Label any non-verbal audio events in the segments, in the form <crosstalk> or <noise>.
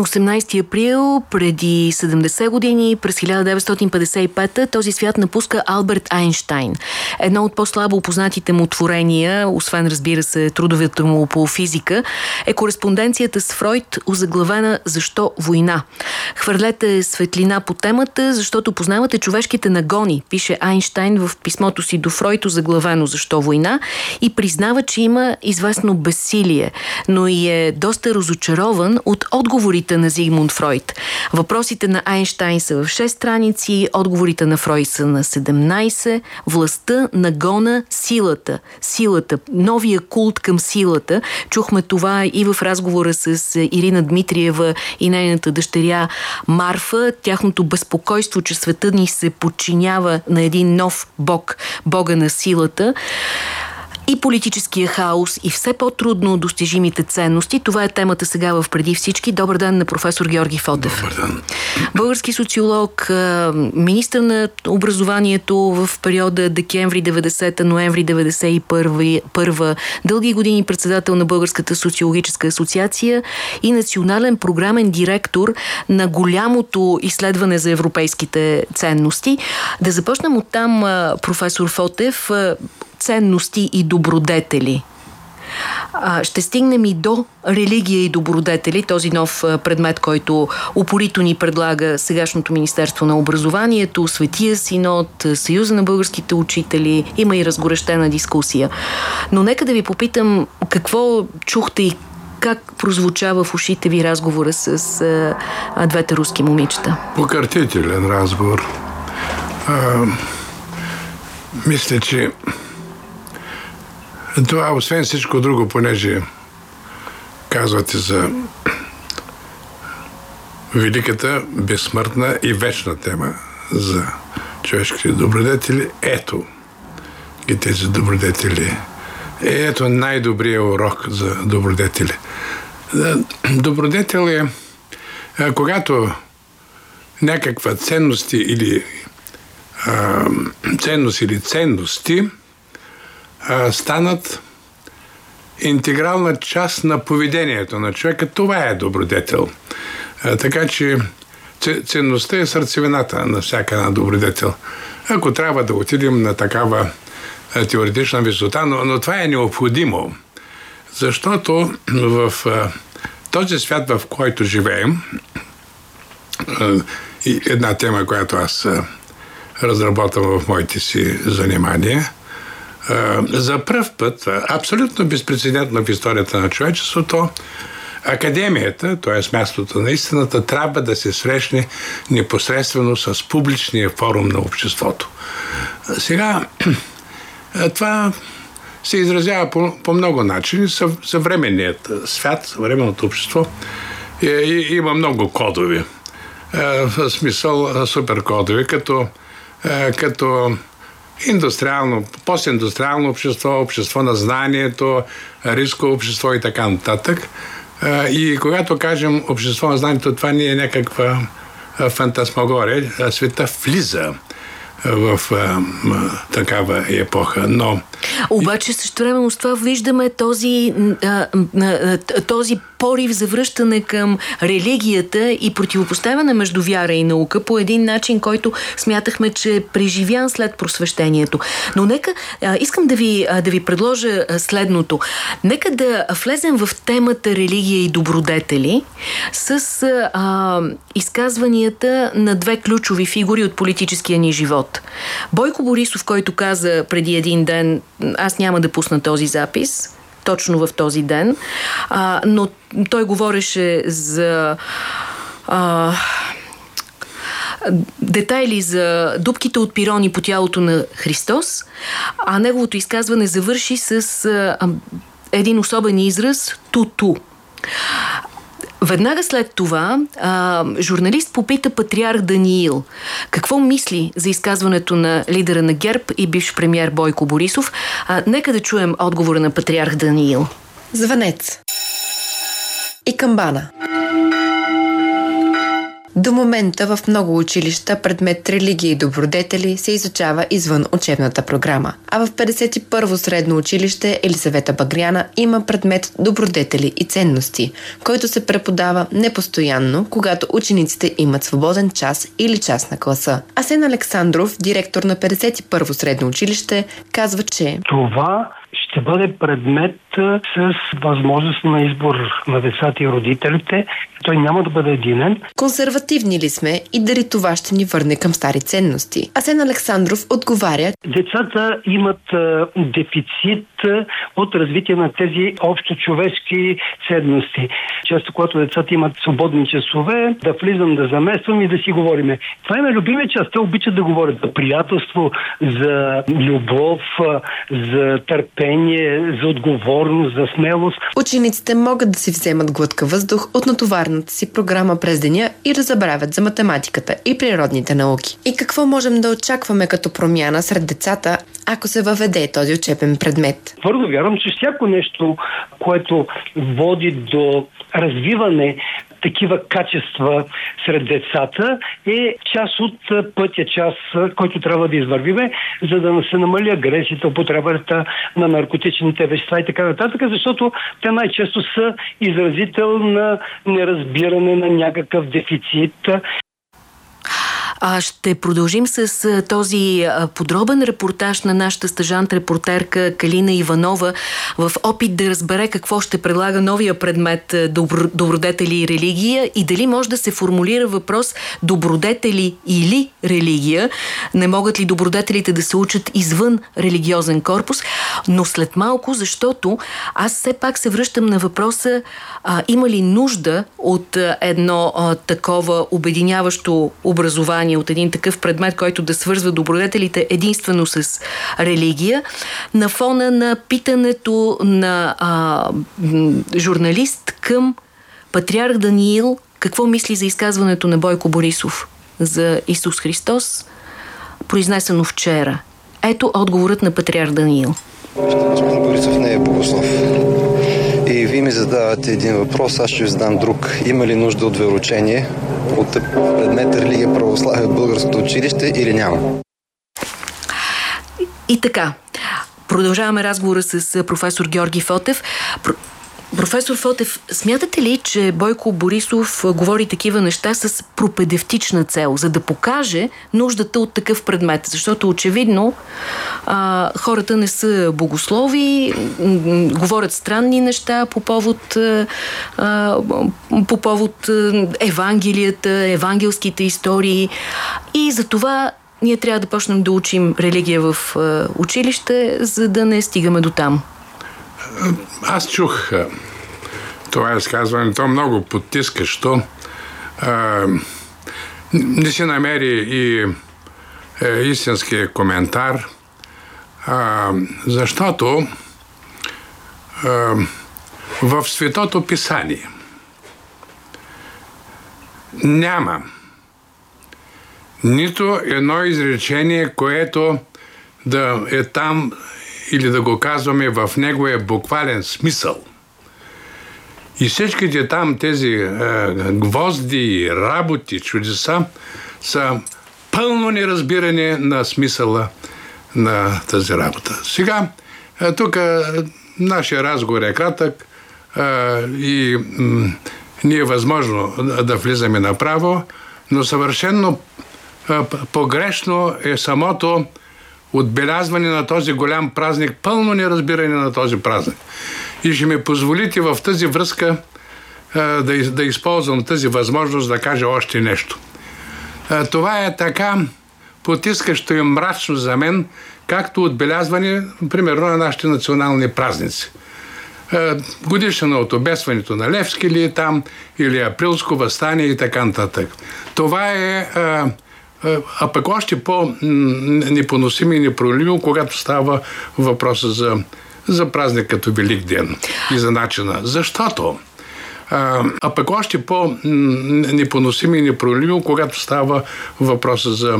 18 април, преди 70 години, през 1955 този свят напуска Алберт Айнштайн. Едно от по-слабо опознатите му творения, освен разбира се трудовете му по физика, е кореспонденцията с Фройд, озаглавена «Защо война?». Хвърлете светлина по темата, защото познавате човешките нагони, пише Айнштайн в писмото си до Фройд, озаглавено «Защо война?» и признава, че има известно безсилие, но и е доста разочарован от отговорите отговорите на Зигмунд Фройд. Въпросите на Айнштайн са в 6 страници, отговорите на Фройд са на 17. Властта, нагона, силата. Силата, новия култ към силата. Чухме това и в разговора с Ирина Дмитриева и нейната дъщеря Марфа. Тяхното безпокойство, че света ни се подчинява на един нов бог, бога на силата и политическия хаос и все по-трудно достижимите ценности. Това е темата сега в Преди всички. Добър ден на професор Георги Фотев. Добър ден. Български социолог, министър на образованието в периода декември 90-та, ноември 91 дълги години председател на Българската социологическа асоциация и национален програмен директор на голямото изследване за европейските ценности. Да започнем от там, професор Фотев ценности и добродетели. Ще стигнем и до религия и добродетели, този нов предмет, който упорито ни предлага сегашното Министерство на образованието, Светия Синод, Съюза на българските учители. Има и разгорещена дискусия. Но нека да ви попитам какво чухте и как прозвучава в ушите ви разговора с двете руски момичета? Покъртителен разговор. А, мисля, че това, освен всичко друго, понеже казвате за великата, безсмъртна и вечна тема за човешките добродетели, ето ги тези добродетели. Е, ето най-добрият урок за добродетели. Добродетел е когато някаква ценности или а, ценност или ценности – станат интегрална част на поведението на човека. Това е добродетел. така че ценността е сърцевината на всяка една добродетел. Ако трябва да отидем на такава теоретична висота, но, но това е необходимо, защото в този свят, в който живеем, и една тема, която аз разработвам в моите си занимания – за пръв път, абсолютно безпредседентно в историята на човечеството, Академията, т.е. мястото на истината, трябва да се срещне непосредствено с публичния форум на обществото. Сега, това се изразява по, по много начини. Съвременният свят, съвременното общество е, има много кодови. В смисъл суперкодови, като, като индустриално, постиндустриално общество, общество на знанието, рисково общество и така нататък. И когато кажем общество на знанието, това не е някаква фантасмагория, света влиза в а, такава епоха. Но обаче също време с това виждаме този, този порив за връщане към религията и противопоставяне между вяра и наука по един начин, който смятахме, че е преживян след просвещението. Но нека, искам да ви, да ви предложа следното. Нека да влезем в темата религия и добродетели с а, изказванията на две ключови фигури от политическия ни живот. Бойко Борисов, който каза преди един ден аз няма да пусна този запис, точно в този ден, а, но той говореше за... А, детайли за дубките от пирони по тялото на Христос, а неговото изказване завърши с а, един особен израз ту-ту. Веднага след това а, журналист попита патриарх Даниил какво мисли за изказването на лидера на ГЕРБ и бивш премьер Бойко Борисов. А, нека да чуем отговора на патриарх Даниил. Звънец и камбана. До момента в много училища предмет религия и добродетели се изучава извън учебната програма. А в 51-во средно училище Елизавета Багряна има предмет добродетели и ценности, който се преподава непостоянно, когато учениците имат свободен час или час на класа. Асен Александров, директор на 51-во средно училище, казва, че това ще бъде предмет с възможност на избор на децата и родителите. Той няма да бъде единен. Консервативни ли сме и дали това ще ни върне към стари ценности? Асен Александров отговаря. Децата имат дефицит от развитие на тези общо човешки ценности. Често, когато децата имат свободни часове, да влизам, да замествам и да си говориме. Това е любимия част. Те обичат да говорят за приятелство, за любов, за търпение, за отговорност, за смелост. Учениците могат да си вземат глътка въздух от натоварната си програма през деня и да забравят за математиката и природните науки. И какво можем да очакваме като промяна сред децата, ако се въведе този учебен предмет? Твърдо вярвам, че всяко нещо, което води до развиване такива качества сред децата е част от пътя, част, който трябва да извървиме, за да се намали агресията, употребата на наркотичните вещества и така нататък, защото те най-често са изразител на неразбиране на някакъв дефицит а ще продължим с този подробен репортаж на нашата стъжант-репортерка Калина Иванова в опит да разбере какво ще предлага новия предмет добро, добродетели и религия и дали може да се формулира въпрос добродетели или религия. Не могат ли добродетелите да се учат извън религиозен корпус? Но след малко, защото аз все пак се връщам на въпроса а, има ли нужда от едно а, такова обединяващо образование от един такъв предмет, който да свързва добродетелите единствено с религия, на фона на питането на а, журналист към патриарх Даниил какво мисли за изказването на Бойко Борисов за Исус Христос, произнесено вчера. Ето отговорът на патриарх Даниил. Господин Борисов не е богослов. И вие ми задавате един въпрос, аз ще ви задам друг. Има ли нужда от вероучение от предмет религия православие от българското училище или няма? И така, продължаваме разговора с професор Георги Фотев. Професор Фотев, смятате ли, че Бойко Борисов говори такива неща с пропедевтична цел, за да покаже нуждата от такъв предмет? Защото очевидно а, хората не са богослови, говорят странни неща по повод, а, по повод Евангелията, евангелските истории и за това ние трябва да почнем да учим религия в училище, за да не стигаме до там. Аз чух това изказване, то много потискащо. Не се намери и е, истинския коментар, защото в Светото Писание няма нито едно изречение, което да е там или да го казваме в неговия буквален смисъл. И всичките там тези е, гвозди, работи, чудеса са пълно неразбиране на смисъла на тази работа. Сега, е, тук е, нашия разговор е кратък е, и м, не е възможно да влизаме направо, но съвършенно е, погрешно е самото отбелязване на този голям празник, пълно неразбиране на този празник. И ще ми позволите в тази връзка да, да използвам тази възможност да кажа още нещо. Това е така потискащо и мрачно за мен, както отбелязване, примерно, на нашите национални празници. Годишна от обесването на Левски ли е там, или априлско възстание и така нататък. Това е а пък още по-непоносимо и непролимо, когато става въпроса за, за празник като Велик ден и за начина. Защото а, а пък още по-непоносимо и непролимо, когато става въпроса за,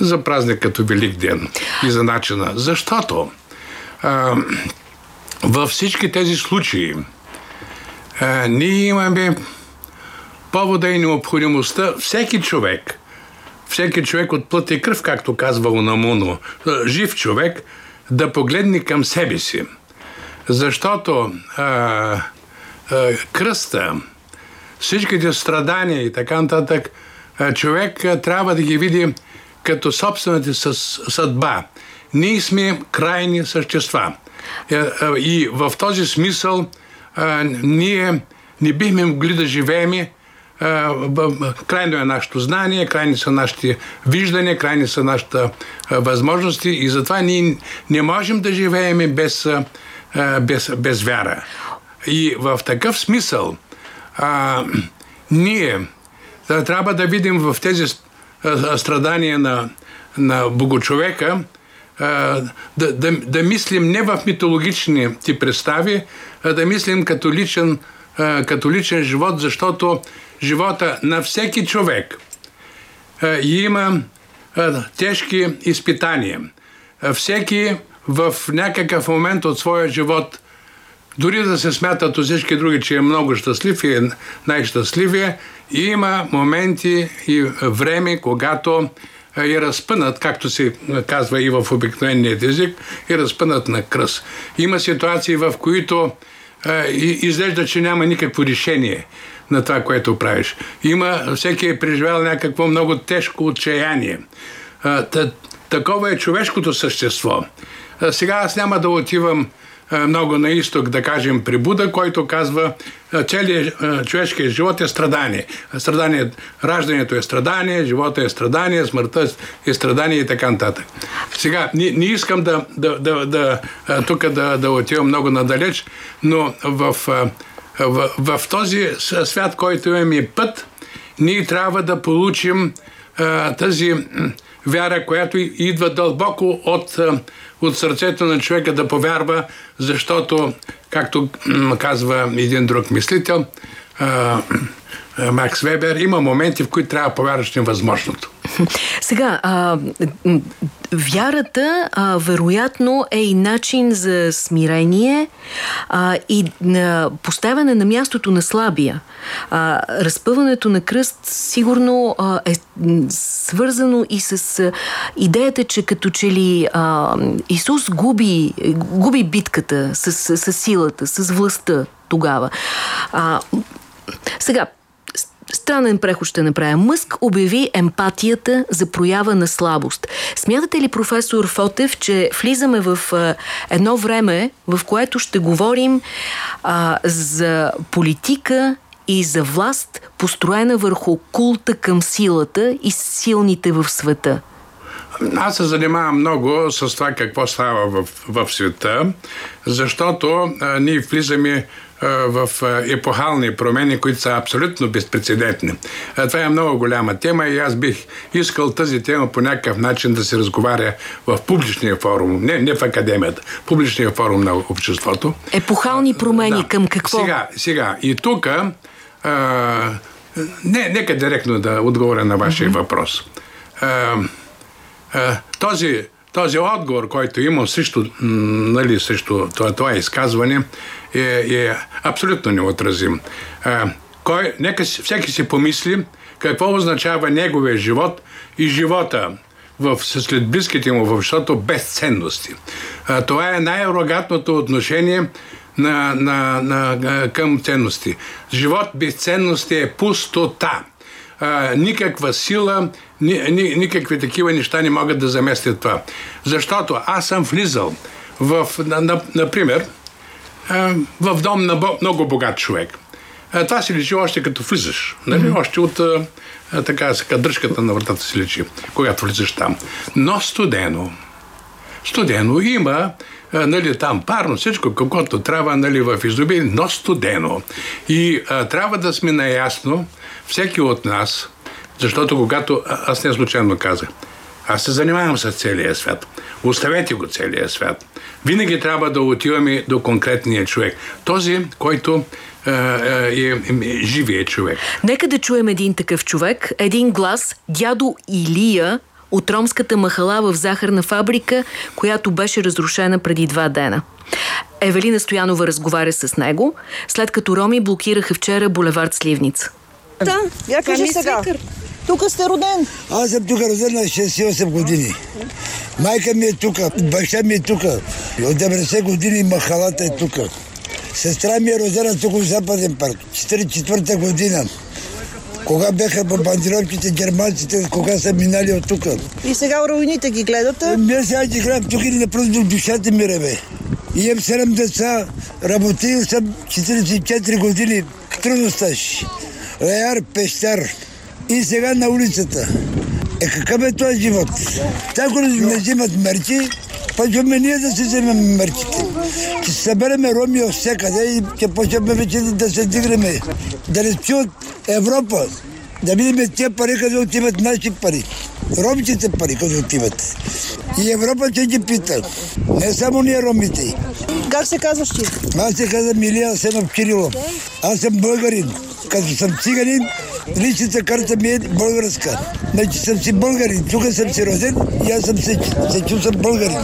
за празник като Велик ден и за начина. Защото а, във всички тези случаи а, ние имаме повода и необходимостта всеки човек, всеки човек от плът и кръв, както казва Унамуно, жив човек, да погледне към себе си. Защото а, а, кръста, всичките страдания и така нататък, човек трябва да ги види като собствената съдба. Ние сме крайни същества. И в този смисъл ние не бихме могли да живеем крайно е нашето знание, крайни са нашите виждания, крайни са нашите възможности и затова ние не можем да живеем без, без, без вяра. И в такъв смисъл а, ние трябва да видим в тези страдания на, на богочовека, да, да, да мислим не в митологични ти представи, а да мислим като личен, а, като личен живот, защото живота на всеки човек а, има а, тежки изпитания. А, всеки в някакъв момент от своя живот – дори да се смятат от всички други, че е много щастлив и е най-щастливия, има моменти и време, когато е разпънат, както се казва и в обикновеният език, е разпънат на кръс. Има ситуации, в които е, изглежда, че няма никакво решение на това, което правиш. Има, всеки е преживял някакво много тежко отчаяние. Такова е човешкото същество. Сега аз няма да отивам много на изток, да кажем, при Буда, който казва, е, целият е, човешкият живот е страдание. Страдание, раждането е страдание, живота е страдание, смъртта е страдание и така нататък. Сега, не, не искам да, да, да, да тук да, да отивам много надалеч, но в, в, в, този свят, който имаме път, ние трябва да получим тази вяра, която идва дълбоко от от сърцето на човека да повярва, защото, както казва един друг мислител, Макс Вебер, има моменти, в които трябва да повярваш невъзможното. <laughs> Сега, а, вярата а, вероятно е и начин за смирение а, и на поставяне на мястото на слабия. А, разпъването на кръст сигурно а, е свързано и с а, идеята, че като че ли а, Исус губи, губи битката с, с, с силата, с властта тогава. А, сега, Странен преход ще направя. Мъск обяви емпатията за проява на слабост. Смятате ли, професор Фотев, че влизаме в а, едно време, в което ще говорим а, за политика и за власт, построена върху култа към силата и силните в света? Аз се занимавам много с това какво става в, в света, защото а, ние влизаме в епохални промени, които са абсолютно безпредседентни. Това е много голяма тема и аз бих искал тази тема по някакъв начин да се разговаря в публичния форум, не, не в академията, публичния форум на обществото. Епохални промени да. към какво? Сега, сега и тук не, нека директно да отговоря на вашия uh-huh. въпрос. А, а, този този отговор, който има срещу, нали, срещу това, това изказване, е, е абсолютно неотразим. А, кой, нека всеки си помисли какво означава неговия живот и живота в, след близките му в обществото без ценности. А, това е най-рогатното отношение на, на, на, към ценности. Живот без ценности е пустота а, никаква сила, ни, ни, никакви такива неща не могат да заместят това. Защото аз съм влизал в, на, на, например, а, в дом на много богат човек. А, това си личи още като влизаш. Нали? Mm-hmm. Още от а, така сега дръжката на вратата си личи, когато влизаш там. Но студено. Студено има нали, там парно, всичко, каквото трябва нали, в изобилие, но студено. И а, трябва да сме наясно, всеки от нас, защото когато, аз не случайно казах, аз се занимавам с целия свят. Оставете го целия свят. Винаги трябва да отиваме до конкретния човек. Този, който е, е, е живия човек. Нека да чуем един такъв човек, един глас, дядо Илия от ромската махала в захарна фабрика, която беше разрушена преди два дена. Евелина Стоянова разговаря с него, след като роми блокираха вчера булевард Сливница. Да, я кажи сега. Тук сте роден. Аз съм тук роден на 68 години. Майка ми е тук, баща ми е тук. От 90 години махалата е тук. Сестра ми е родена тук в Западен парк. 44-та година. Кога бяха бомбардировките германците, кога са минали от тук. И сега руините ги гледате? Ние сега ги гледам тук и напротив душата ми реве. Имам 7 деца, работил съм 44 години, трудно стаж. Леяр, пещар. И сега на улицата. Е какъв е този живот? Ако не взимат мерки, почваме ние да се вземем мерките. Ще събереме роми от всекъде и ще почваме вече да се дигнеме. Да не чуят Европа. Да видим тия пари, къде отиват наши пари. Ромчите пари, къде отиват. И Европа ще ги пита. Не само ние ромите. Как се казваш ти? Аз се казвам Илия Сенов Кирилов. Аз съм българин. Като съм циганин, личната карта ми е българска. Значи съм си българин. Тук съм си роден и аз съм се, се чувствам българин.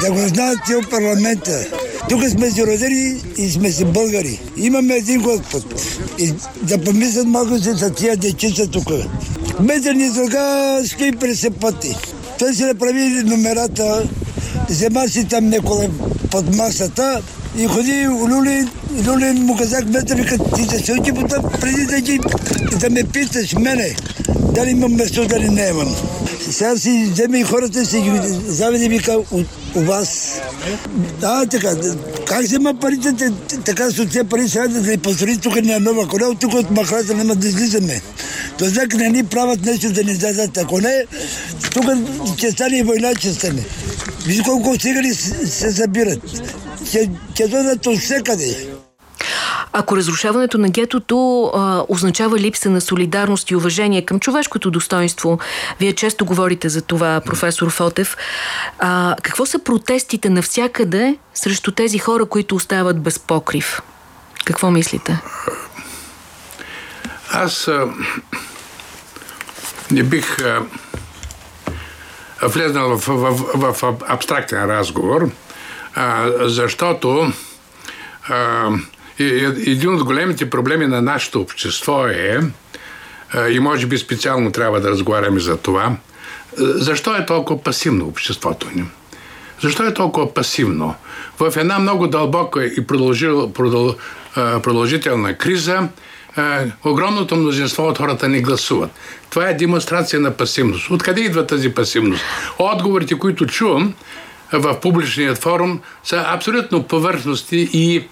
Да го знаят от парламента. Тук сме си родени и сме си българи. Имаме един Господ. И да помислят малко се за тия дечица тук. Метър ни стои през пъти. Той си направи номерата, взема си там некола под масата и ходи Люлин, Люлин му казах, метър, вика, ти се сълчи потъп, преди да, ги, да ме питаш мене, дали имам место, дали не имам. Сега си вземе и хората си ги заведе, вика, у, у вас. Да, така. Как взема парите, така с тези пари сега да ни построи тук на нова коля, тук от махрата няма да излизаме. То знака не ни правят нещо да ни дадат. Ако не, тук ще стане война, ще стане. Виж колко цигари се събират. Ще, ще дойдат от всекъде. Ако разрушаването на гетото а, означава липса на солидарност и уважение към човешкото достоинство, вие често говорите за това, професор Фотев, а, какво са протестите навсякъде срещу тези хора, които остават без покрив? Какво мислите? Аз а, не бих а, влезнал в, в, в, абстрактен разговор, а, защото а, един от големите проблеми на нашето общество е, и може би специално трябва да разговаряме за това, защо е толкова пасивно обществото ни? Защо е толкова пасивно? В една много дълбока и продължил, продъл, продължителна криза огромното мнозинство от хората не гласуват. Това е демонстрация на пасивност. Откъде идва тази пасивност? Отговорите, които чувам в публичният форум, са абсолютно повърхности и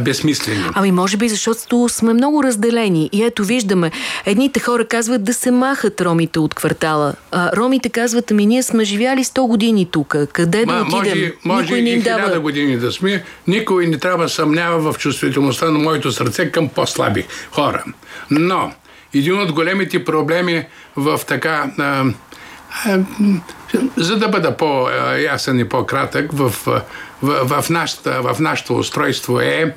безсмислени. Ами може би защото сме много разделени. И ето виждаме, едните хора казват да се махат ромите от квартала. А ромите казват, ами ние сме живяли 100 години тук. Къде Ма, да отидем? Може, може Никой не им дава... хиляда години да сме. Никой не трябва да съмнява в чувствителността на моето сърце към по-слаби хора. Но един от големите проблеми в така... А, а, за да бъда по-ясен и по-кратък, в, в, в, нашата, в нашето устройство е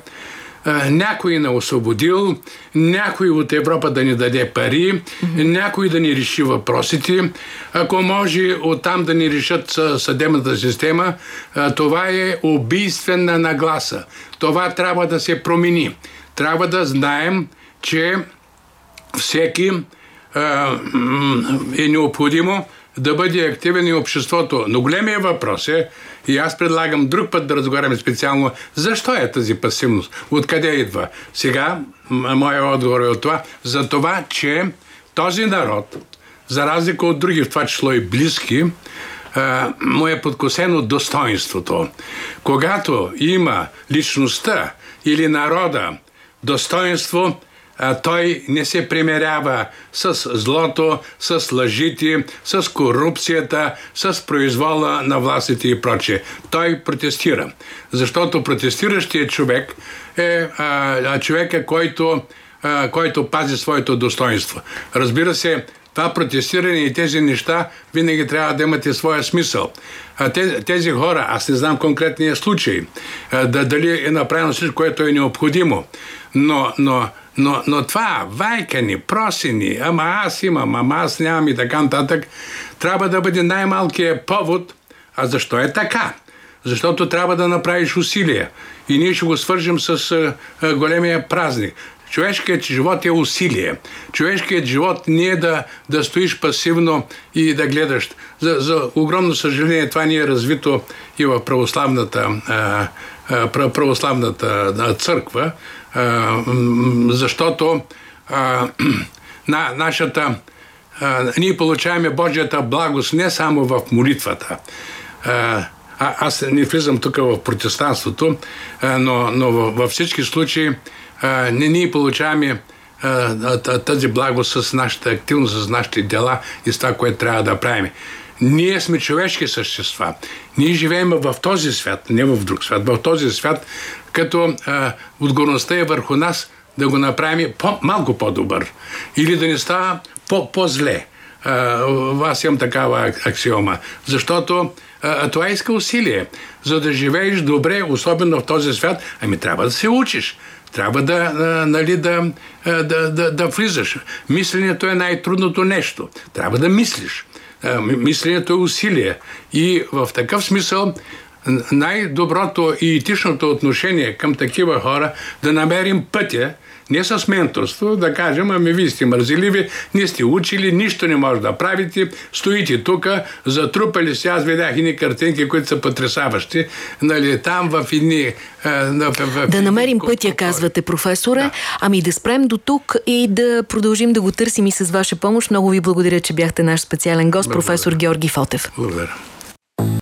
някой не освободил, някой от Европа да ни даде пари, mm-hmm. някой да ни реши въпросите, ако може оттам да ни решат съдебната система, това е убийствена нагласа. Това трябва да се промени. Трябва да знаем, че всеки е необходимо да бъде активен и обществото. Но големия въпрос е, и аз предлагам друг път да разговаряме специално, защо е тази пасивност? Откъде идва? Сега, моя отговор е от това, за това, че този народ, за разлика от други, в това число и близки, му е подкосено достоинството. Когато има личността или народа достоинство, той не се примерява с злото, с лъжите, с корупцията, с произвола на властите и прочее. Той протестира. Защото протестиращият човек е а, човека, който, а, който пази своето достоинство. Разбира се, това протестиране и тези неща винаги трябва да имат и своя смисъл. Тези, хора, аз не знам конкретния случай, дали е направено всичко, което е необходимо, но, но но, но това, вайкани, просени, ама аз имам, ама аз нямам и така нататък, трябва да бъде най-малкият повод. А защо е така? Защото трябва да направиш усилия. И ние ще го свържем с а, големия празник. Човешкият живот е усилие. Човешкият живот не е да, да стоиш пасивно и да гледаш. За, за огромно съжаление това ни е развито и в православната, а, а, православната църква, а, защото а, <clears throat> на, нашата ние получаваме Божията благост не само в молитвата. А, аз не влизам тук в протестанството, а, но, но във всички случаи не ние получаваме тази благост с нашата активност, с нашите дела и с това, което трябва да правим. Ние сме човешки същества. Ние живеем в този свят, не в друг свят, в този свят, като а, отговорността е върху нас да го направим по, малко по-добър или да не става по, по-зле. аз имам такава аксиома. Защото а, това иска усилие. За да живееш добре, особено в този свят, ами трябва да се учиш. Трябва да, а, нали, да, да, да, да влизаш. Мисленето е най-трудното нещо. Трябва да мислиш. А, мисленето е усилие. И в такъв смисъл най-доброто и етичното отношение към такива хора да намерим пътя, не с менторство, да кажем, ами вие сте мързеливи, не сте учили, нищо не може да правите, стоите тук, затрупали се, аз видях едни картинки, които са потрясаващи, нали, там в едни... В, в, да намерим пътя, казвате, професоре. Да. Ами да спрем до тук и да продължим да го търсим и с ваша помощ. Много ви благодаря, че бяхте наш специален гост, благодаря. професор Георги Фотев. Благодаря.